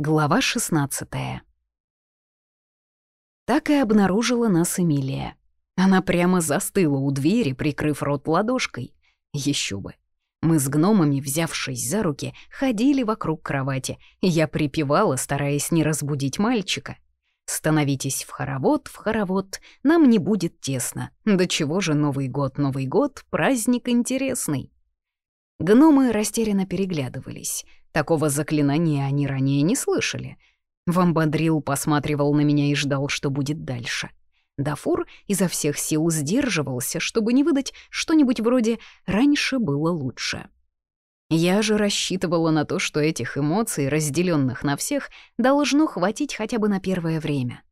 Глава 16 Так и обнаружила нас Эмилия. Она прямо застыла у двери, прикрыв рот ладошкой. Еще бы. Мы с гномами, взявшись за руки, ходили вокруг кровати, я припевала, стараясь не разбудить мальчика. «Становитесь в хоровод, в хоровод, нам не будет тесно. До чего же Новый год, Новый год, праздник интересный». Гномы растерянно переглядывались. Такого заклинания они ранее не слышали. Вамбадрил посматривал на меня и ждал, что будет дальше. Дафур изо всех сил сдерживался, чтобы не выдать что-нибудь вроде «раньше было лучше». Я же рассчитывала на то, что этих эмоций, разделенных на всех, должно хватить хотя бы на первое время.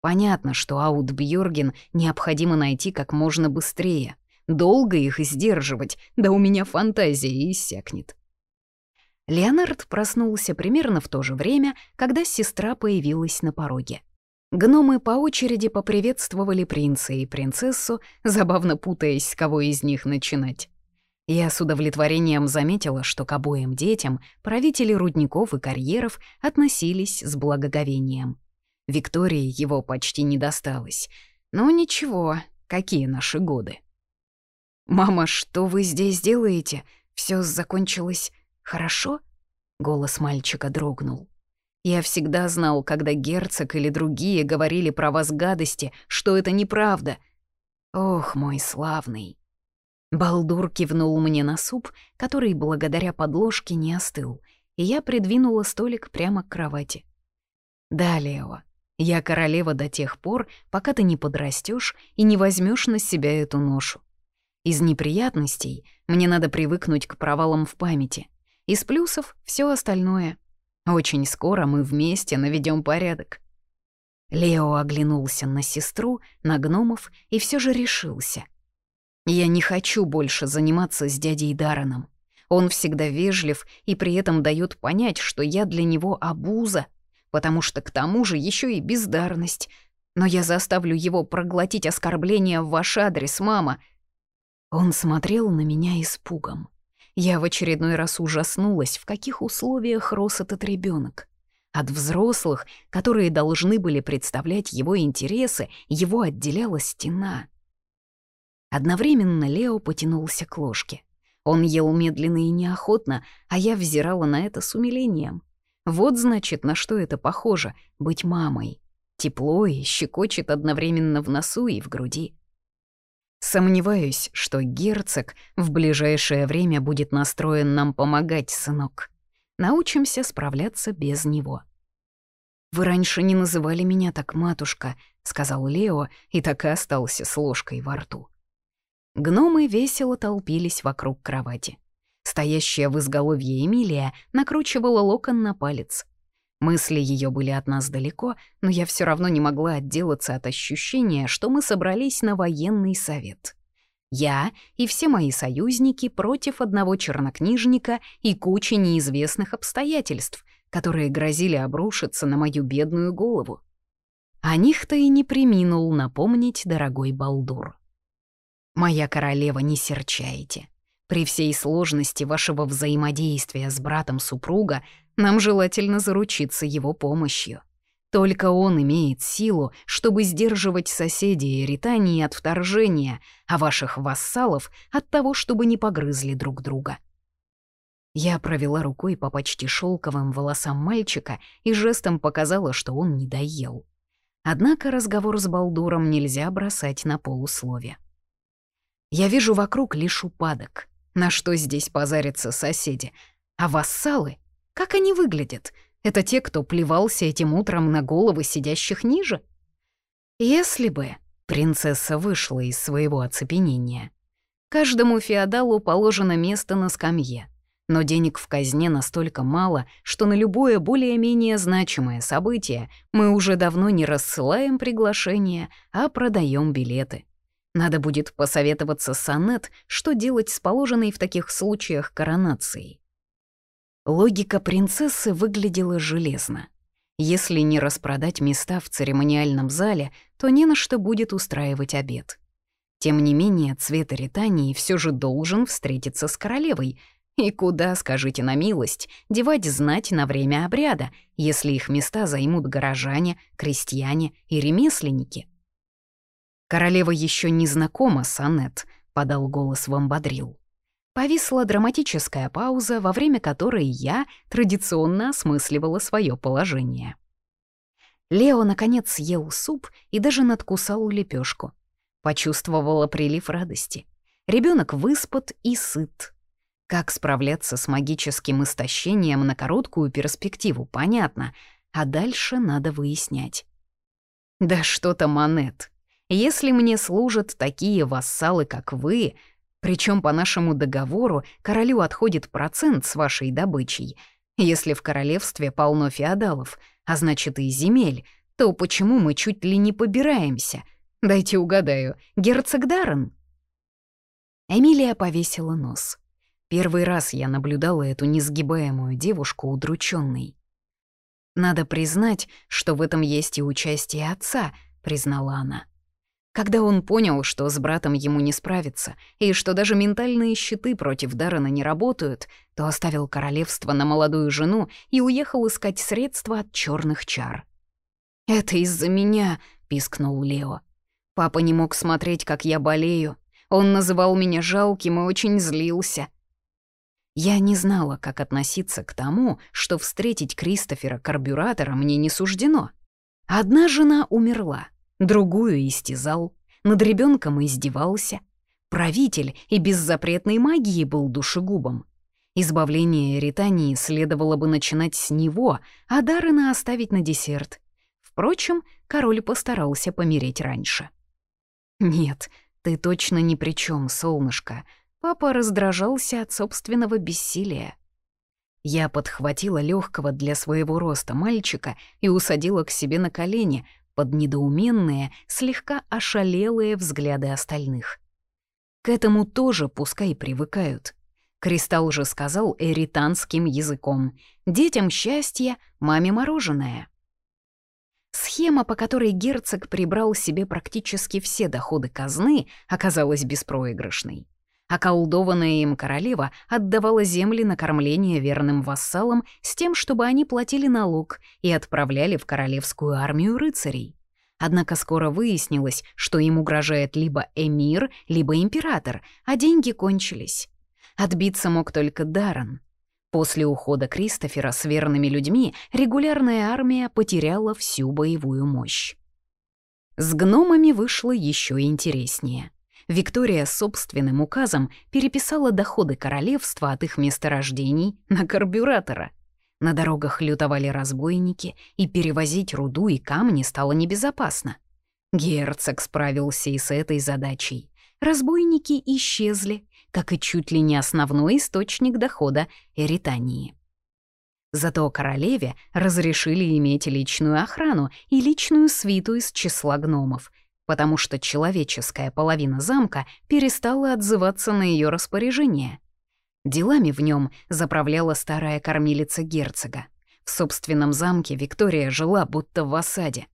Понятно, что Аутбьорген необходимо найти как можно быстрее. Долго их сдерживать, да у меня фантазия иссякнет. Леонард проснулся примерно в то же время, когда сестра появилась на пороге. Гномы по очереди поприветствовали принца и принцессу, забавно путаясь, с кого из них начинать. Я с удовлетворением заметила, что к обоим детям правители рудников и карьеров относились с благоговением. Виктории его почти не досталось. Но ничего, какие наши годы. «Мама, что вы здесь делаете? Все закончилось хорошо?» Голос мальчика дрогнул. «Я всегда знал, когда герцог или другие говорили про вас гадости, что это неправда. Ох, мой славный!» Балдур кивнул мне на суп, который благодаря подложке не остыл, и я придвинула столик прямо к кровати. «Да, Лео, я королева до тех пор, пока ты не подрастешь и не возьмешь на себя эту ношу. Из неприятностей мне надо привыкнуть к провалам в памяти. Из плюсов — все остальное. Очень скоро мы вместе наведем порядок. Лео оглянулся на сестру, на гномов и все же решился. «Я не хочу больше заниматься с дядей Дараном. Он всегда вежлив и при этом дает понять, что я для него обуза, потому что к тому же еще и бездарность. Но я заставлю его проглотить оскорбления в ваш адрес, мама», он смотрел на меня испугом. Я в очередной раз ужаснулась, в каких условиях рос этот ребенок. От взрослых, которые должны были представлять его интересы, его отделяла стена. Одновременно Лео потянулся к ложке. Он ел медленно и неохотно, а я взирала на это с умилением. Вот, значит, на что это похоже — быть мамой. Тепло и щекочет одновременно в носу и в груди. Сомневаюсь, что герцог в ближайшее время будет настроен нам помогать, сынок. Научимся справляться без него. «Вы раньше не называли меня так, матушка», — сказал Лео и так и остался с ложкой во рту. Гномы весело толпились вокруг кровати. Стоящая в изголовье Эмилия накручивала локон на палец. Мысли ее были от нас далеко, но я все равно не могла отделаться от ощущения, что мы собрались на военный совет. Я и все мои союзники против одного чернокнижника и кучи неизвестных обстоятельств, которые грозили обрушиться на мою бедную голову. О них-то и не приминул напомнить дорогой Балдур. «Моя королева, не серчайте. При всей сложности вашего взаимодействия с братом супруга нам желательно заручиться его помощью. Только он имеет силу, чтобы сдерживать соседей Ритании от вторжения, а ваших вассалов — от того, чтобы не погрызли друг друга. Я провела рукой по почти шелковым волосам мальчика и жестом показала, что он не доел. Однако разговор с Балдуром нельзя бросать на полуслове. Я вижу вокруг лишь упадок. На что здесь позарятся соседи? А вассалы как они выглядят? Это те, кто плевался этим утром на головы сидящих ниже? Если бы принцесса вышла из своего оцепенения. Каждому феодалу положено место на скамье, но денег в казне настолько мало, что на любое более-менее значимое событие мы уже давно не рассылаем приглашения, а продаем билеты. Надо будет посоветоваться с Аннет, что делать с положенной в таких случаях коронацией. Логика принцессы выглядела железно. Если не распродать места в церемониальном зале, то не на что будет устраивать обед. Тем не менее, цвет Ритании все же должен встретиться с королевой. И куда, скажите на милость, девать знать на время обряда, если их места займут горожане, крестьяне и ремесленники? Королева еще не знакома с Аннет, подал голос Вамбадрил. Повисла драматическая пауза, во время которой я традиционно осмысливала свое положение. Лео, наконец, съел суп и даже надкусал лепешку. Почувствовала прилив радости. Ребенок выспат и сыт. Как справляться с магическим истощением на короткую перспективу, понятно, а дальше надо выяснять. Да что то Манет. Если мне служат такие вассалы, как вы, причем по нашему договору королю отходит процент с вашей добычей, если в королевстве полно феодалов — а значит и земель, то почему мы чуть ли не побираемся? Дайте угадаю, герцог Даррен?» Эмилия повесила нос. Первый раз я наблюдала эту несгибаемую девушку удрученной. «Надо признать, что в этом есть и участие отца», — признала она. Когда он понял, что с братом ему не справиться, и что даже ментальные щиты против Даррена не работают, то оставил королевство на молодую жену и уехал искать средства от черных чар. «Это из-за меня», — пискнул Лео. «Папа не мог смотреть, как я болею. Он называл меня жалким и очень злился». Я не знала, как относиться к тому, что встретить Кристофера карбюратора мне не суждено. Одна жена умерла, другую истязал, над ребенком издевался. Правитель и без запретной магии был душегубом. Избавление Эритании следовало бы начинать с него, а Даррена оставить на десерт. Впрочем, король постарался помереть раньше. «Нет, ты точно ни при чем, солнышко». Папа раздражался от собственного бессилия. Я подхватила легкого для своего роста мальчика и усадила к себе на колени, под недоуменные, слегка ошалелые взгляды остальных. К этому тоже пускай привыкают. Кристалл же сказал эританским языком «Детям счастье, маме мороженое». Схема, по которой герцог прибрал себе практически все доходы казны, оказалась беспроигрышной. Околдованная им королева отдавала земли на кормление верным вассалам с тем, чтобы они платили налог и отправляли в королевскую армию рыцарей. Однако скоро выяснилось, что им угрожает либо эмир, либо император, а деньги кончились. Отбиться мог только Даррен. После ухода Кристофера с верными людьми регулярная армия потеряла всю боевую мощь. С гномами вышло еще интереснее — Виктория собственным указом переписала доходы королевства от их месторождений на карбюратора. На дорогах лютовали разбойники, и перевозить руду и камни стало небезопасно. Герцог справился и с этой задачей. Разбойники исчезли, как и чуть ли не основной источник дохода Эритании. Зато королеве разрешили иметь личную охрану и личную свиту из числа гномов — потому что человеческая половина замка перестала отзываться на ее распоряжение. Делами в нем заправляла старая кормилица герцога. В собственном замке Виктория жила будто в осаде.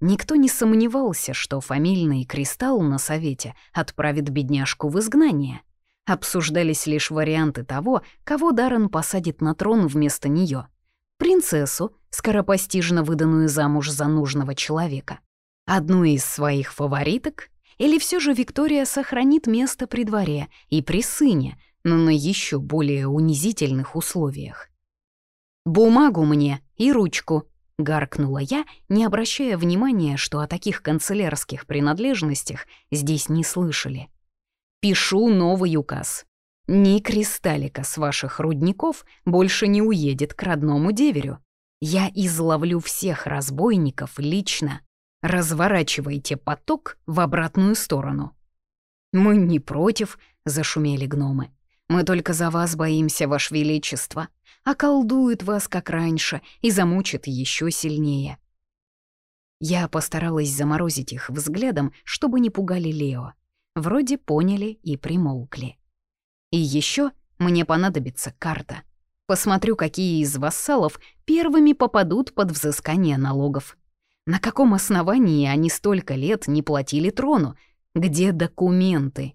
Никто не сомневался, что фамильный кристалл на совете отправит бедняжку в изгнание. Обсуждались лишь варианты того, кого Даррен посадит на трон вместо нее. Принцессу, скоропостижно выданную замуж за нужного человека, Одну из своих фавориток? Или все же Виктория сохранит место при дворе и при сыне, но на еще более унизительных условиях? «Бумагу мне и ручку», — гаркнула я, не обращая внимания, что о таких канцелярских принадлежностях здесь не слышали. «Пишу новый указ. Ни кристаллика с ваших рудников больше не уедет к родному деверю. Я изловлю всех разбойников лично. Разворачивайте поток в обратную сторону». «Мы не против», — зашумели гномы. «Мы только за вас боимся, Ваше Величество. Околдует вас, как раньше, и замучит еще сильнее». Я постаралась заморозить их взглядом, чтобы не пугали Лео. Вроде поняли и примолкли. И еще мне понадобится карта. Посмотрю, какие из вассалов первыми попадут под взыскание налогов. На каком основании они столько лет не платили трону? Где документы?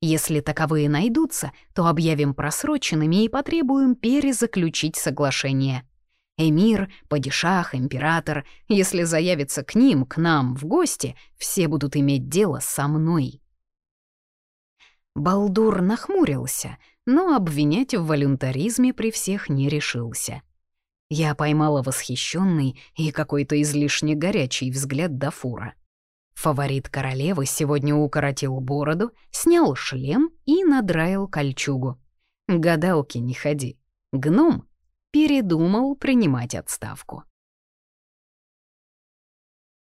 Если таковые найдутся, то объявим просроченными и потребуем перезаключить соглашение. Эмир, падишах, император, если заявится к ним, к нам, в гости, все будут иметь дело со мной. Балдур нахмурился, но обвинять в волюнтаризме при всех не решился. Я поймала восхищенный и какой-то излишне горячий взгляд Дафура. Фаворит королевы сегодня укоротил бороду, снял шлем и надраил кольчугу. Гадалки не ходи. Гном передумал принимать отставку.